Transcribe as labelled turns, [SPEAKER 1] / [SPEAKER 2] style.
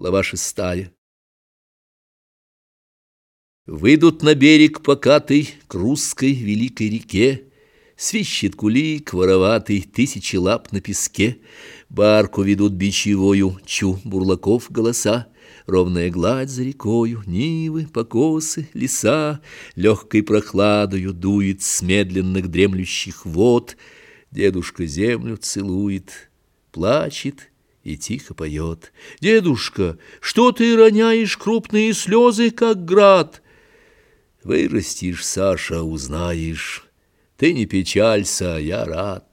[SPEAKER 1] Глава шестая. Выйдут на берег покатый к русской великой реке, Свищет кулик вороватый, тысячи лап на песке, Барку ведут бичевою, чу бурлаков голоса, Ровная гладь за рекою, нивы, покосы, леса, Легкой прохладою дует с медленных дремлющих вод, Дедушка землю целует, плачет и тихо поет. «Дедушка, что ты роняешь крупные слезы, как град?» «Вырастешь, Саша, узнаешь. Ты не печалься, я рад».